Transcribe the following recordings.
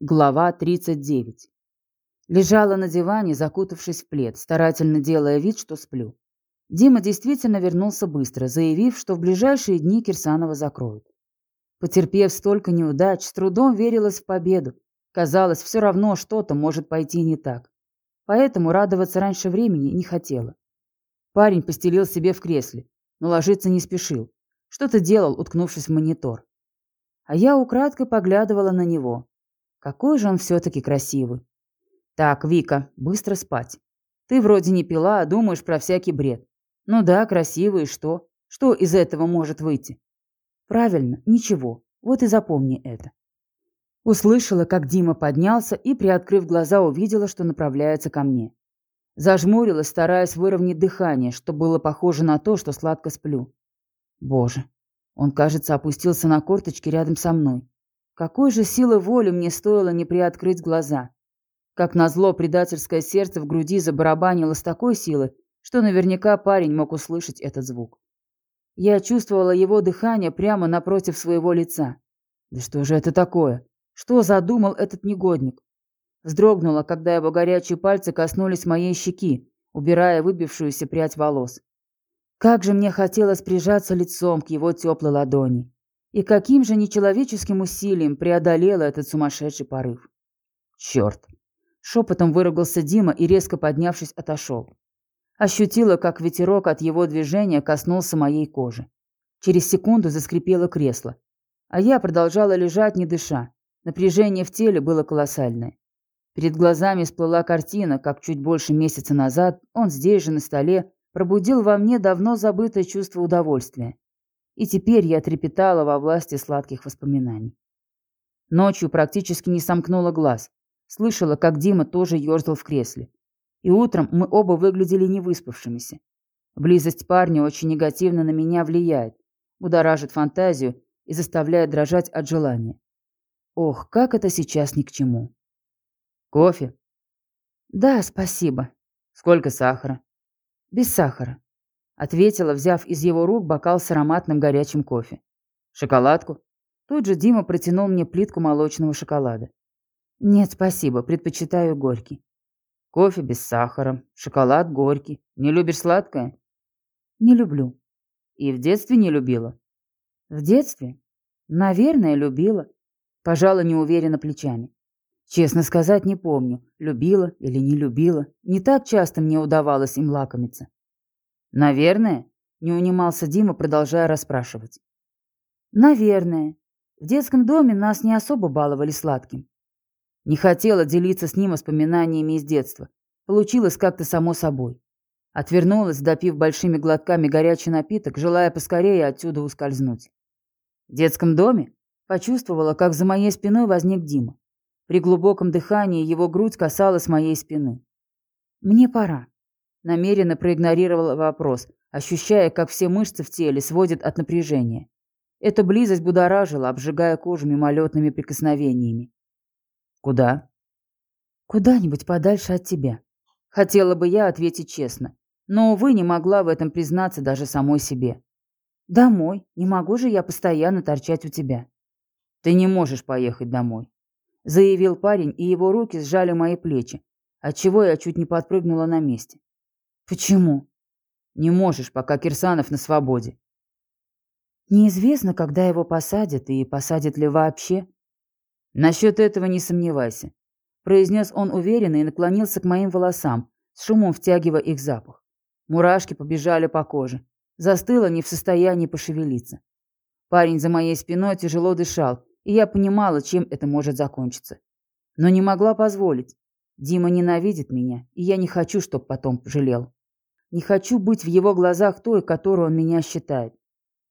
Глава 39. Лежала на диване, закутавшись в плед, старательно делая вид, что сплю. Дима действительно вернулся быстро, заявив, что в ближайшие дни Кирсанова закроют. Потерпев столько неудач, с трудом верилась в победу. Казалось, все равно что-то может пойти не так. Поэтому радоваться раньше времени не хотела. Парень постелил себе в кресле, но ложиться не спешил. Что-то делал, уткнувшись в монитор. А я украдкой поглядывала на него. Какой же он все-таки красивый. Так, Вика, быстро спать. Ты вроде не пила, а думаешь про всякий бред. Ну да, красивый, и что? Что из этого может выйти? Правильно, ничего. Вот и запомни это. Услышала, как Дима поднялся и, приоткрыв глаза, увидела, что направляется ко мне. Зажмурилась, стараясь выровнять дыхание, чтобы было похоже на то, что сладко сплю. Боже, он, кажется, опустился на корточки рядом со мной. Какой же силы воли мне стоило не приоткрыть глаза. Как назло, предательское сердце в груди забарабанило с такой силой, что наверняка парень мог услышать этот звук. Я чувствовала его дыхание прямо напротив своего лица. Да что же это такое? Что задумал этот негодник? Вздрогнула, когда его горячие пальцы коснулись моей щеки, убирая выбившуюся прядь волос. Как же мне хотелось прижаться лицом к его теплой ладони. И каким же нечеловеческим усилием преодолела этот сумасшедший порыв. Черт! Шепотом выругался Дима и, резко поднявшись, отошел. Ощутила, как ветерок от его движения коснулся моей кожи. Через секунду заскрипело кресло. А я продолжала лежать, не дыша. Напряжение в теле было колоссальное. Перед глазами всплыла картина, как чуть больше месяца назад он здесь же на столе пробудил во мне давно забытое чувство удовольствия и теперь я трепетала во власти сладких воспоминаний. Ночью практически не сомкнула глаз. Слышала, как Дима тоже ерзал в кресле. И утром мы оба выглядели невыспавшимися. Близость парня очень негативно на меня влияет, будоражит фантазию и заставляет дрожать от желания. Ох, как это сейчас ни к чему. Кофе? Да, спасибо. Сколько сахара? Без сахара. Ответила, взяв из его рук бокал с ароматным горячим кофе. «Шоколадку?» Тут же Дима протянул мне плитку молочного шоколада. «Нет, спасибо, предпочитаю горький». «Кофе без сахара, шоколад горький. Не любишь сладкое?» «Не люблю». «И в детстве не любила?» «В детстве? Наверное, любила». Пожала неуверенно плечами. Честно сказать, не помню, любила или не любила. Не так часто мне удавалось им лакомиться. «Наверное?» — не унимался Дима, продолжая расспрашивать. «Наверное. В детском доме нас не особо баловали сладким. Не хотела делиться с ним воспоминаниями из детства. Получилось как-то само собой. Отвернулась, допив большими глотками горячий напиток, желая поскорее отсюда ускользнуть. В детском доме почувствовала, как за моей спиной возник Дима. При глубоком дыхании его грудь касалась моей спины. «Мне пора», намеренно проигнорировала вопрос, ощущая, как все мышцы в теле сводят от напряжения. Эта близость будоражила, обжигая кожу мимолетными прикосновениями. «Куда?» «Куда-нибудь подальше от тебя». Хотела бы я ответить честно, но, увы, не могла в этом признаться даже самой себе. «Домой. Не могу же я постоянно торчать у тебя». «Ты не можешь поехать домой», — заявил парень, и его руки сжали мои плечи, отчего я чуть не подпрыгнула на месте. Почему? Не можешь, пока Кирсанов на свободе. Неизвестно, когда его посадят и посадят ли вообще. Насчет этого не сомневайся, произнес он уверенно и наклонился к моим волосам, с шумом втягивая их запах. Мурашки побежали по коже. Застыла не в состоянии пошевелиться. Парень за моей спиной тяжело дышал, и я понимала, чем это может закончиться. Но не могла позволить. Дима ненавидит меня, и я не хочу, чтобы потом жалел. Не хочу быть в его глазах той, которую он меня считает.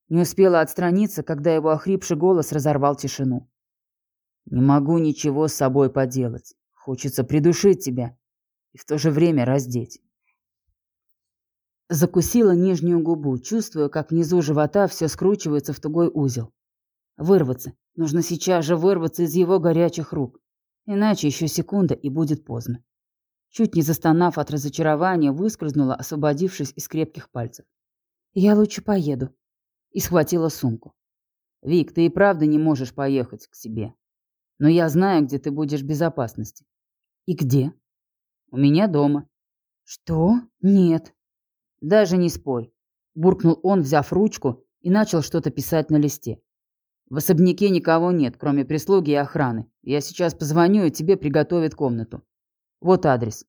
Не успела отстраниться, когда его охрипший голос разорвал тишину. Не могу ничего с собой поделать. Хочется придушить тебя и в то же время раздеть. Закусила нижнюю губу, чувствуя, как внизу живота все скручивается в тугой узел. Вырваться. Нужно сейчас же вырваться из его горячих рук. Иначе еще секунда, и будет поздно. Чуть не застонав от разочарования, выскользнула, освободившись из крепких пальцев. «Я лучше поеду». И схватила сумку. «Вик, ты и правда не можешь поехать к себе». Но я знаю, где ты будешь в безопасности. И где? У меня дома. Что? Нет. Даже не спорь. Буркнул он, взяв ручку, и начал что-то писать на листе. В особняке никого нет, кроме прислуги и охраны. Я сейчас позвоню, и тебе приготовят комнату. Вот адрес.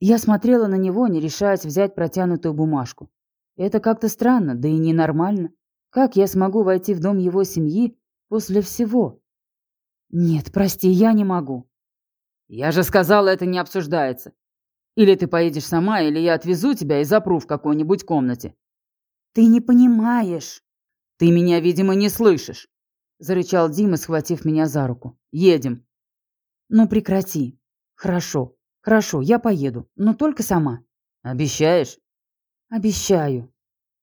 Я смотрела на него, не решаясь взять протянутую бумажку. Это как-то странно, да и ненормально. Как я смогу войти в дом его семьи после всего? Нет, прости, я не могу. Я же сказала, это не обсуждается. Или ты поедешь сама, или я отвезу тебя и запру в какой-нибудь комнате. Ты не понимаешь. Ты меня, видимо, не слышишь. — зарычал Дима, схватив меня за руку. «Едем». «Ну прекрати. Хорошо, хорошо, я поеду, но только сама». «Обещаешь?» «Обещаю».